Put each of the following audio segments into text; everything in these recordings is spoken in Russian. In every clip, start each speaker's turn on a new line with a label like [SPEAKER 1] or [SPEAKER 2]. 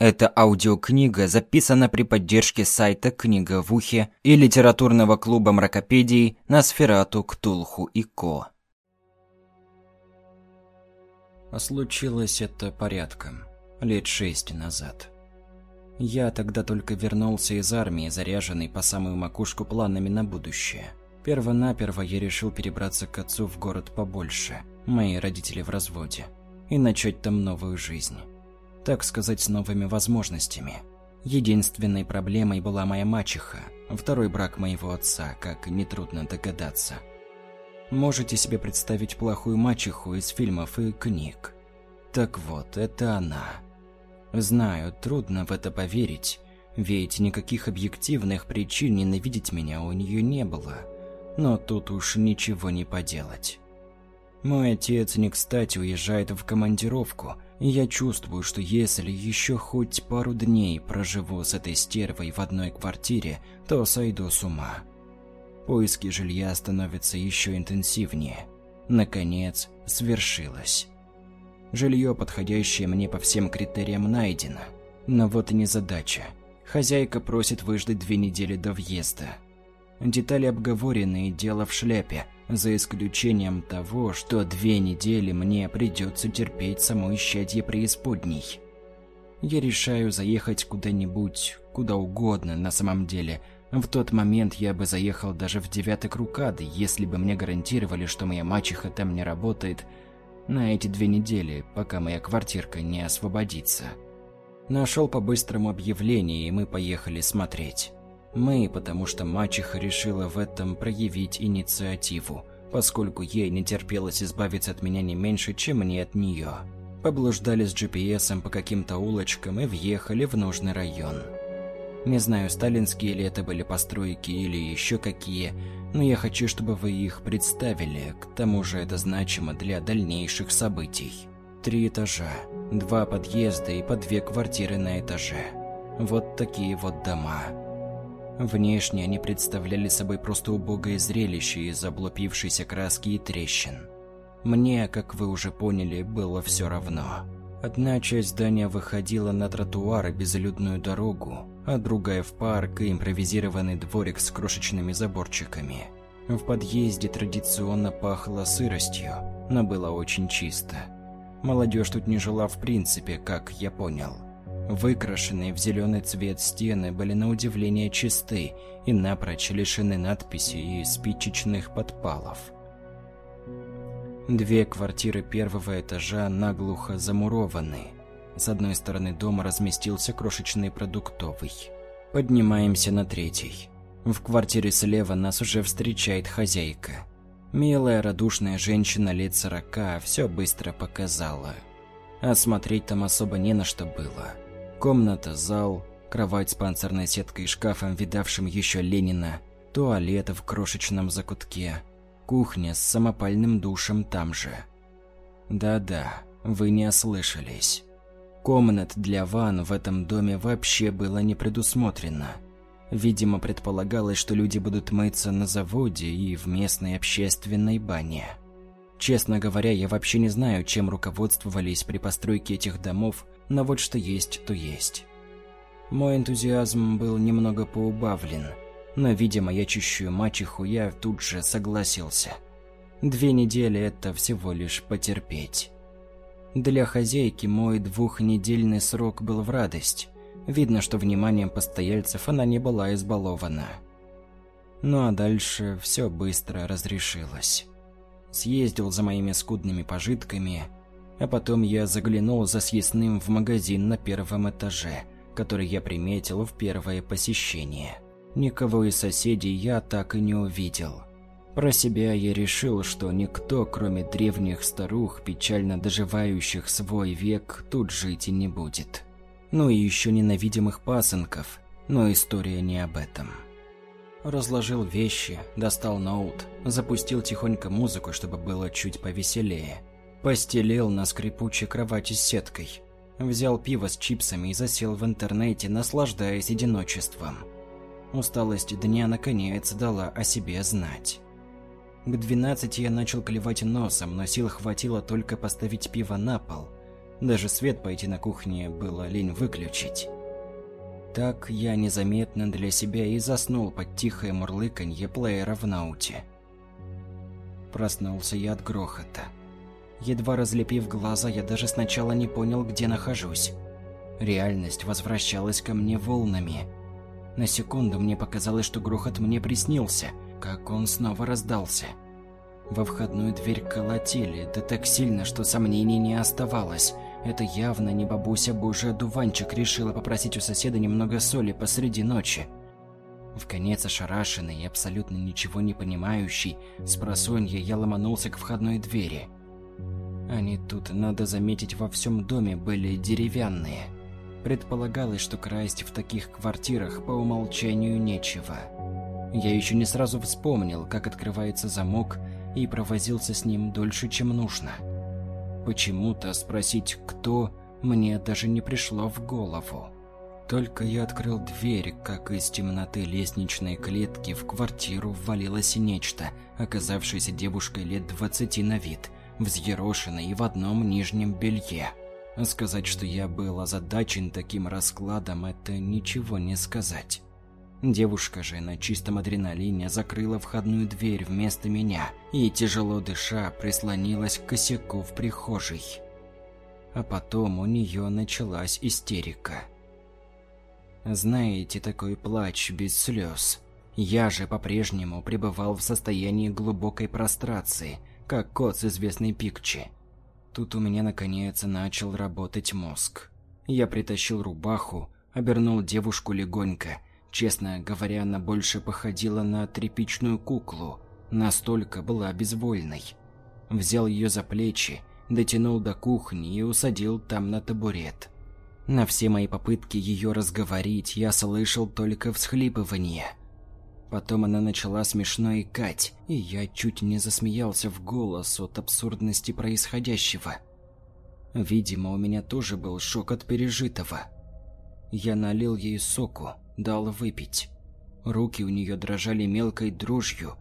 [SPEAKER 1] Эта аудиокнига записана при поддержке сайта «Книга в ухе» и литературного клуба мракопедий на Сферату, Ктулху и Ко. Случилось это порядком, лет шесть назад. Я тогда только вернулся из армии, заряженный по самую макушку планами на будущее. Первонаперво я решил перебраться к отцу в город побольше, мои родители в разводе, и начать там новую жизнь так сказать, с новыми возможностями. Единственной проблемой была моя мачеха, второй брак моего отца, как нетрудно догадаться. Можете себе представить плохую мачеху из фильмов и книг. Так вот, это она. Знаю, трудно в это поверить, ведь никаких объективных причин ненавидеть меня у нее не было. Но тут уж ничего не поделать. Мой отец не кстати уезжает в командировку – я чувствую, что если еще хоть пару дней проживу с этой стервой в одной квартире, то сойду с ума. Поиски жилья становятся еще интенсивнее. Наконец, свершилось. Жилье, подходящее мне по всем критериям, найдено. Но вот и не задача. Хозяйка просит выждать две недели до въезда. Детали обговорены и дело в шляпе – за исключением того, что две недели мне придется терпеть само исчадье преисподней. Я решаю заехать куда-нибудь, куда угодно на самом деле. В тот момент я бы заехал даже в девяток Рукады, если бы мне гарантировали, что моя мачеха там не работает на эти две недели, пока моя квартирка не освободится. Нашел по-быстрому объявление, и мы поехали смотреть. Мы, потому что мачеха решила в этом проявить инициативу, поскольку ей не терпелось избавиться от меня не меньше, чем мне от нее. Поблуждали с GPS по каким-то улочкам и въехали в нужный район. Не знаю, сталинские ли это были постройки или еще какие, но я хочу, чтобы вы их представили, к тому же это значимо для дальнейших событий. Три этажа, два подъезда и по две квартиры на этаже. Вот такие вот дома. Внешне они представляли собой просто убогое зрелище из облупившейся краски и трещин. Мне, как вы уже поняли, было все равно. Одна часть здания выходила на тротуар и безлюдную дорогу, а другая в парк и импровизированный дворик с крошечными заборчиками. В подъезде традиционно пахло сыростью, но было очень чисто. Молодежь тут не жила в принципе, как я понял. Выкрашенные в зеленый цвет стены были на удивление чисты и напрочь лишены надписей и спичечных подпалов. Две квартиры первого этажа наглухо замурованы. С одной стороны дома разместился крошечный продуктовый. Поднимаемся на третий. В квартире слева нас уже встречает хозяйка. Милая, радушная женщина лет сорока все быстро показала. А смотреть там особо не на что было. Комната, зал, кровать с панцирной сеткой и шкафом, видавшим еще Ленина, туалет в крошечном закутке, кухня с самопальным душем там же. Да-да, вы не ослышались. Комнат для ванн в этом доме вообще было не предусмотрено. Видимо, предполагалось, что люди будут мыться на заводе и в местной общественной бане. Честно говоря, я вообще не знаю, чем руководствовались при постройке этих домов но вот что есть, то есть. Мой энтузиазм был немного поубавлен, но, видя маячущую мачеху, я тут же согласился. Две недели – это всего лишь потерпеть. Для хозяйки мой двухнедельный срок был в радость. Видно, что вниманием постояльцев она не была избалована. Ну а дальше все быстро разрешилось. Съездил за моими скудными пожитками – а потом я заглянул за съестным в магазин на первом этаже, который я приметил в первое посещение. Никого из соседей я так и не увидел. Про себя я решил, что никто, кроме древних старух, печально доживающих свой век, тут жить и не будет. Ну и еще ненавидимых пасынков, но история не об этом. Разложил вещи, достал ноут, запустил тихонько музыку, чтобы было чуть повеселее – Постелил на скрипучей кровати с сеткой. Взял пиво с чипсами и засел в интернете, наслаждаясь одиночеством. Усталость дня наконец дала о себе знать. К 12 я начал клевать носом, но сил хватило только поставить пиво на пол. Даже свет пойти на кухне было лень выключить. Так я незаметно для себя и заснул под тихое мурлыканье плеера в науте. Проснулся я от грохота. Едва разлепив глаза, я даже сначала не понял, где нахожусь. Реальность возвращалась ко мне волнами. На секунду мне показалось, что грохот мне приснился, как он снова раздался. Во входную дверь колотили, да так сильно, что сомнений не оставалось. Это явно не бабуся Божий одуванчик решила попросить у соседа немного соли посреди ночи. В конец ошарашенный и абсолютно ничего не понимающий, с просонья я ломанулся к входной двери. Они тут, надо заметить, во всем доме были деревянные. Предполагалось, что красть в таких квартирах по умолчанию нечего. Я еще не сразу вспомнил, как открывается замок, и провозился с ним дольше, чем нужно. Почему-то спросить «кто» мне даже не пришло в голову. Только я открыл дверь, как из темноты лестничной клетки в квартиру ввалилось нечто, оказавшееся девушкой лет двадцати на вид, взъерошенной и в одном нижнем белье. Сказать, что я был озадачен таким раскладом, это ничего не сказать. Девушка же на чистом адреналине закрыла входную дверь вместо меня и, тяжело дыша, прислонилась к косяку в прихожей. А потом у нее началась истерика. Знаете, такой плач без слез. Я же по-прежнему пребывал в состоянии глубокой прострации, как кот с известной пикчи. Тут у меня наконец начал работать мозг. Я притащил рубаху, обернул девушку легонько. Честно говоря, она больше походила на тряпичную куклу, настолько была безвольной. Взял ее за плечи, дотянул до кухни и усадил там на табурет. На все мои попытки ее разговорить я слышал только всхлипывание. Потом она начала смешно икать, и я чуть не засмеялся в голос от абсурдности происходящего. Видимо, у меня тоже был шок от пережитого. Я налил ей соку, дал выпить. Руки у нее дрожали мелкой дрожью,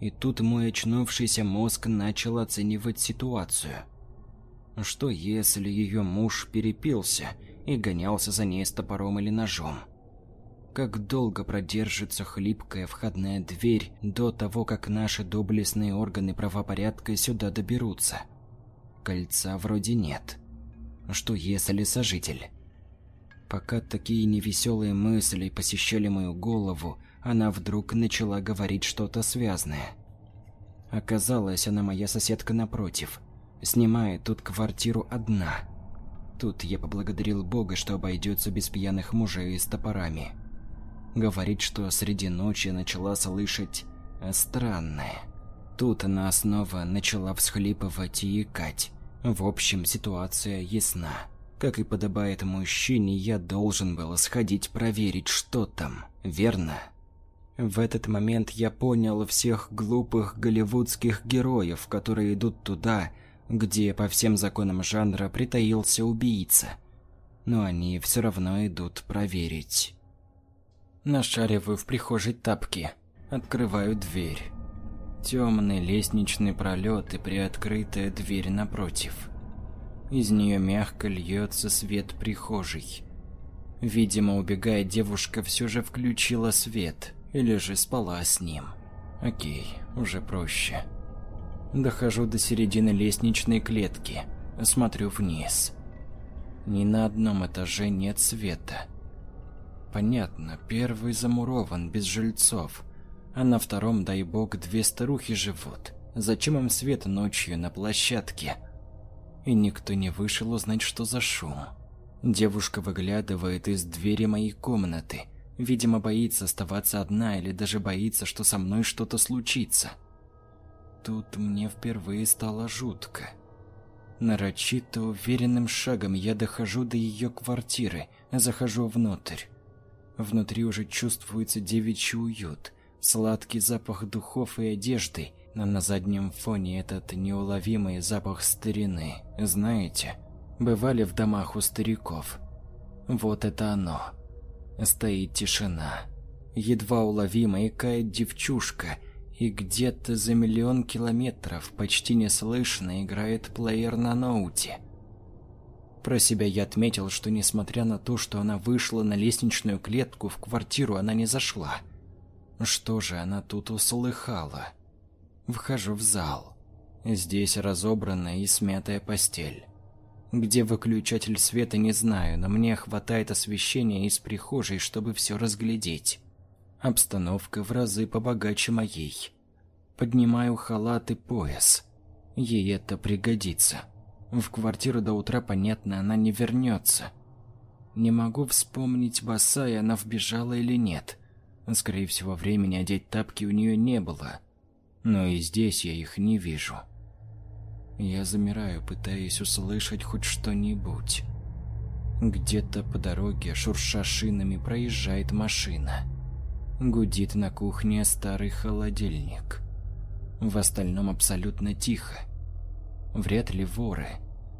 [SPEAKER 1] и тут мой очнувшийся мозг начал оценивать ситуацию. Что если ее муж перепился и гонялся за ней с топором или ножом. Как долго продержится хлипкая входная дверь до того, как наши доблестные органы правопорядка сюда доберутся? Кольца вроде нет. Что если сожитель? Пока такие невеселые мысли посещали мою голову, она вдруг начала говорить что-то связанное. Оказалось, она моя соседка напротив. Снимает тут квартиру одна – Тут я поблагодарил Бога, что обойдется без пьяных мужей с топорами. Говорит, что среди ночи начала слышать странное. Тут она снова начала всхлипывать и икать. В общем, ситуация ясна. Как и подобает мужчине, я должен был сходить проверить, что там, верно? В этот момент я понял всех глупых голливудских героев, которые идут туда, где по всем законам жанра притаился убийца. Но они все равно идут проверить. Нашариваю в прихожей тапки, открываю дверь. Темный лестничный пролет и приоткрытая дверь напротив. Из нее мягко льется свет прихожей. Видимо, убегая, девушка все же включила свет, или же спала с ним. Окей, уже проще. Дохожу до середины лестничной клетки. Смотрю вниз. Ни на одном этаже нет света. Понятно, первый замурован, без жильцов. А на втором, дай бог, две старухи живут. Зачем им свет ночью на площадке? И никто не вышел узнать, что за шум. Девушка выглядывает из двери моей комнаты. Видимо, боится оставаться одна или даже боится, что со мной что-то случится. Тут мне впервые стало жутко. Нарочито уверенным шагом я дохожу до ее квартиры, захожу внутрь. Внутри уже чувствуется девичий уют, сладкий запах духов и одежды, но на заднем фоне этот неуловимый запах старины. Знаете, бывали в домах у стариков. Вот это оно. Стоит тишина. Едва уловимо икает девчушка, и где-то за миллион километров почти неслышно играет плеер на ноуте. Про себя я отметил, что несмотря на то, что она вышла на лестничную клетку, в квартиру она не зашла. Что же она тут услыхала? Вхожу в зал. Здесь разобранная и смятая постель. Где выключатель света, не знаю, но мне хватает освещения из прихожей, чтобы все разглядеть. Обстановка в разы побогаче моей. Поднимаю халат и пояс. Ей это пригодится. В квартиру до утра, понятно, она не вернется. Не могу вспомнить, босая она вбежала или нет. Скорее всего, времени одеть тапки у нее не было. Но и здесь я их не вижу. Я замираю, пытаясь услышать хоть что-нибудь. Где-то по дороге, шурша шинами, проезжает машина. Гудит на кухне старый холодильник. В остальном абсолютно тихо. Вряд ли воры.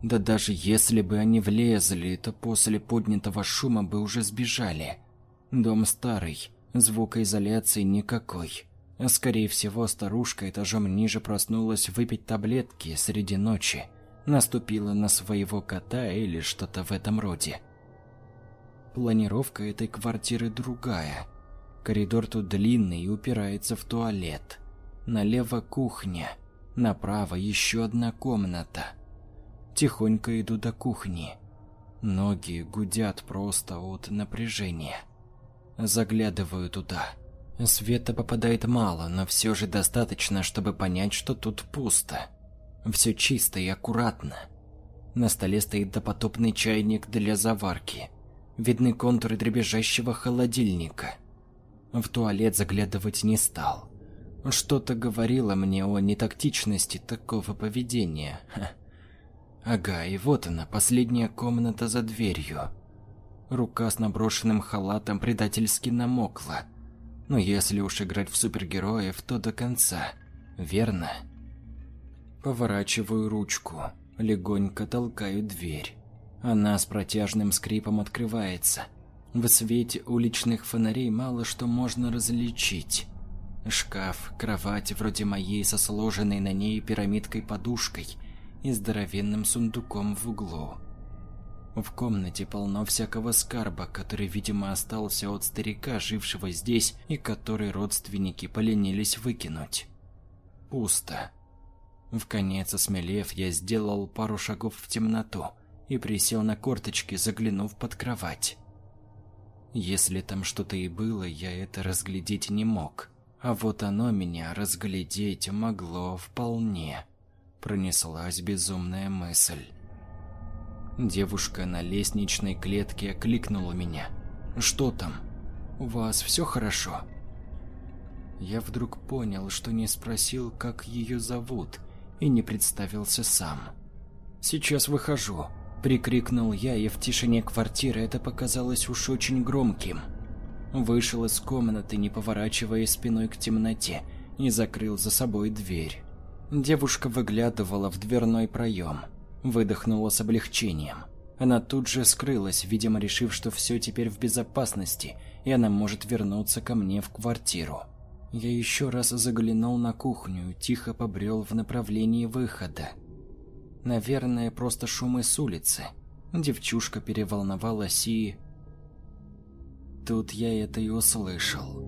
[SPEAKER 1] Да даже если бы они влезли, то после поднятого шума бы уже сбежали. Дом старый, звукоизоляции никакой. Скорее всего, старушка этажом ниже проснулась выпить таблетки среди ночи, наступила на своего кота или что-то в этом роде. Планировка этой квартиры другая. Коридор тут длинный и упирается в туалет. Налево кухня, направо еще одна комната. Тихонько иду до кухни. Ноги гудят просто от напряжения. Заглядываю туда. Света попадает мало, но все же достаточно, чтобы понять, что тут пусто. Все чисто и аккуратно. На столе стоит допотопный чайник для заварки. Видны контуры дребезжащего холодильника. В туалет заглядывать не стал. Что-то говорило мне о нетактичности такого поведения. Ха. Ага, и вот она, последняя комната за дверью. Рука с наброшенным халатом предательски намокла. Но если уж играть в супергероев, то до конца. Верно? Поворачиваю ручку, легонько толкаю дверь. Она с протяжным скрипом открывается. В свете уличных фонарей мало что можно различить. Шкаф, кровать вроде моей со сложенной на ней пирамидкой подушкой и здоровенным сундуком в углу. В комнате полно всякого скарба, который, видимо, остался от старика, жившего здесь, и который родственники поленились выкинуть. Пусто. В конец осмелев, я сделал пару шагов в темноту и присел на корточки, заглянув под кровать. Если там что-то и было, я это разглядеть не мог. А вот оно меня разглядеть могло вполне. Пронеслась безумная мысль. Девушка на лестничной клетке окликнула меня. «Что там? У вас все хорошо?» Я вдруг понял, что не спросил, как ее зовут, и не представился сам. «Сейчас выхожу», – прикрикнул я, и в тишине квартиры это показалось уж очень громким. Вышел из комнаты, не поворачивая спиной к темноте, и закрыл за собой дверь. Девушка выглядывала в дверной проем – Выдохнула с облегчением. Она тут же скрылась, видимо, решив, что все теперь в безопасности, и она может вернуться ко мне в квартиру. Я еще раз заглянул на кухню, тихо побрел в направлении выхода. Наверное, просто шумы с улицы. Девчушка переволновалась и... Тут я это и услышал.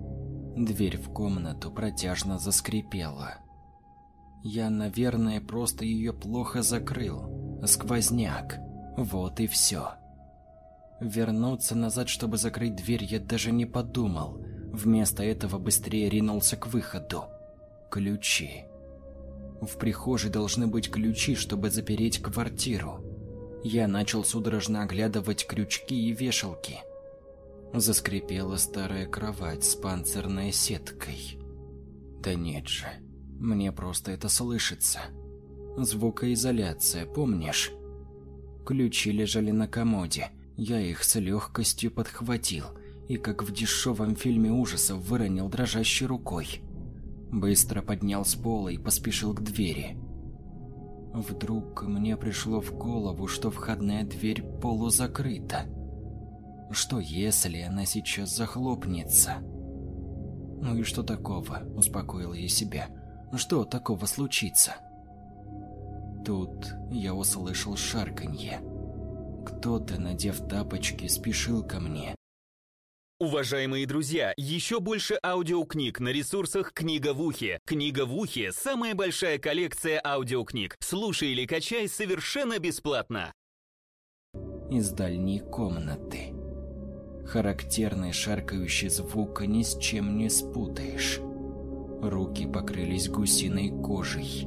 [SPEAKER 1] Дверь в комнату протяжно заскрипела. Я, наверное, просто ее плохо закрыл. Сквозняк. Вот и все. Вернуться назад, чтобы закрыть дверь, я даже не подумал. Вместо этого быстрее ринулся к выходу. Ключи. В прихожей должны быть ключи, чтобы запереть квартиру. Я начал судорожно оглядывать крючки и вешалки. Заскрипела старая кровать с панцирной сеткой. Да нет же, мне просто это слышится. Звукоизоляция, помнишь? Ключи лежали на комоде. Я их с легкостью подхватил и, как в дешевом фильме ужасов, выронил дрожащей рукой. Быстро поднял с пола и поспешил к двери. Вдруг мне пришло в голову, что входная дверь полузакрыта. Что если она сейчас захлопнется? Ну и что такого, успокоил я себя. Что такого случится? Тут я услышал шарканье. кто-то, надев тапочки, спешил ко мне.
[SPEAKER 2] Уважаемые друзья, еще больше аудиокниг на ресурсах «Книга в ухе». «Книга в ухе» — самая большая коллекция аудиокниг. Слушай или качай совершенно бесплатно.
[SPEAKER 1] Из дальней комнаты. Характерный шаркающий звук ни с чем не спутаешь. Руки покрылись гусиной кожей.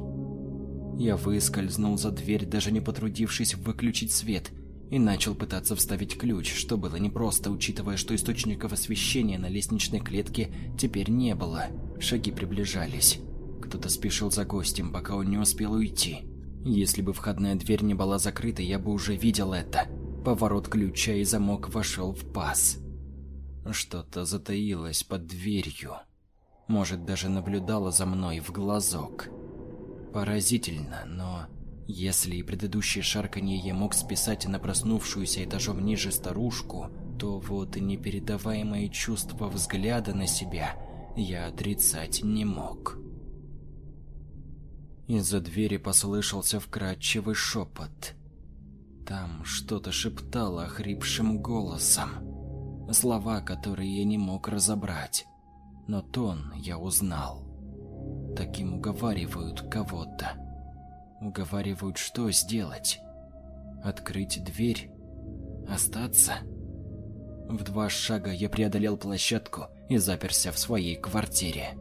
[SPEAKER 1] Я выскользнул за дверь, даже не потрудившись выключить свет — и начал пытаться вставить ключ, что было непросто, учитывая, что источников освещения на лестничной клетке теперь не было. Шаги приближались. Кто-то спешил за гостем, пока он не успел уйти. Если бы входная дверь не была закрыта, я бы уже видел это. Поворот ключа и замок вошел в паз. Что-то затаилось под дверью. Может, даже наблюдало за мной в глазок. Поразительно, но если и предыдущее шарканье я мог списать на проснувшуюся этажом ниже старушку, то вот непередаваемое чувство взгляда на себя я отрицать не мог. Из-за двери послышался вкрадчивый шепот. Там что-то шептало хрипшим голосом. Слова, которые я не мог разобрать. Но тон я узнал. Таким уговаривают кого-то. Уговаривают, что сделать? Открыть дверь? Остаться? В два шага я преодолел площадку и заперся в своей квартире.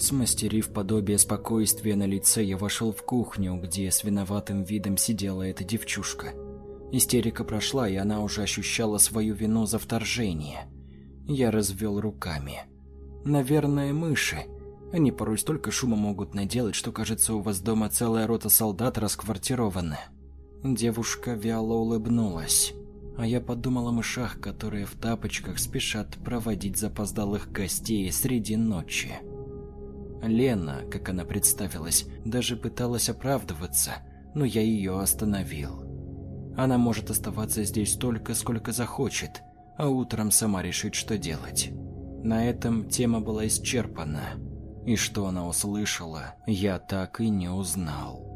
[SPEAKER 1] Смастерив подобие спокойствия на лице, я вошел в кухню, где с виноватым видом сидела эта девчушка. Истерика прошла, и она уже ощущала свою вину за вторжение. Я развел руками. Наверное, мыши. Они порой столько шума могут наделать, что кажется, у вас дома целая рота солдат расквартирована. Девушка вяло улыбнулась, а я подумал о мышах, которые в тапочках спешат проводить запоздалых гостей среди ночи. Лена, как она представилась, даже пыталась оправдываться, но я ее остановил. Она может оставаться здесь столько, сколько захочет, а утром сама решит, что делать. На этом тема была исчерпана. И что она услышала, я так и не узнал.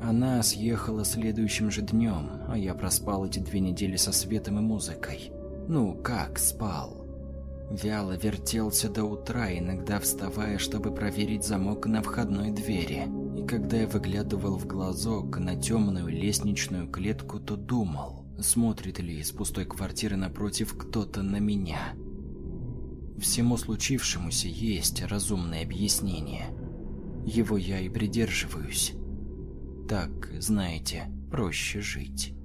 [SPEAKER 1] Она съехала следующим же днем, а я проспал эти две недели со светом и музыкой. Ну, как спал? Вяло вертелся до утра, иногда вставая, чтобы проверить замок на входной двери. И когда я выглядывал в глазок на темную лестничную клетку, то думал, смотрит ли из пустой квартиры напротив кто-то на меня. Всему случившемуся есть разумное объяснение. Его я и придерживаюсь. Так, знаете, проще жить.